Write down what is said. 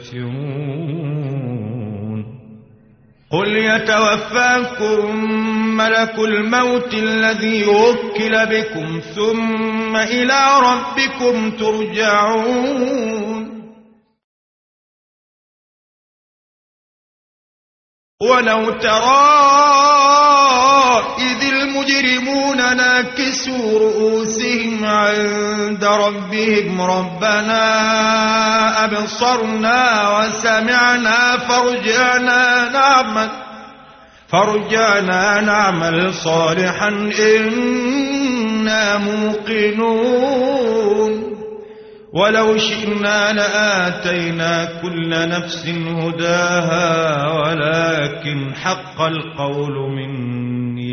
كافرون قل يتوفاكم ملك الموت الذي وكل بكم ثم إلى ربكم ترجعون ولو ترى المجرمون ناكسوا رؤوسهم عند ربهم. ربنا أبصرنا وسمعنا فرجعنا نعمل فرجعنا نعمل صالحا. إنا موقنون. ولو شئنا لآتينا كل نفس هداها ولكن حق القول مني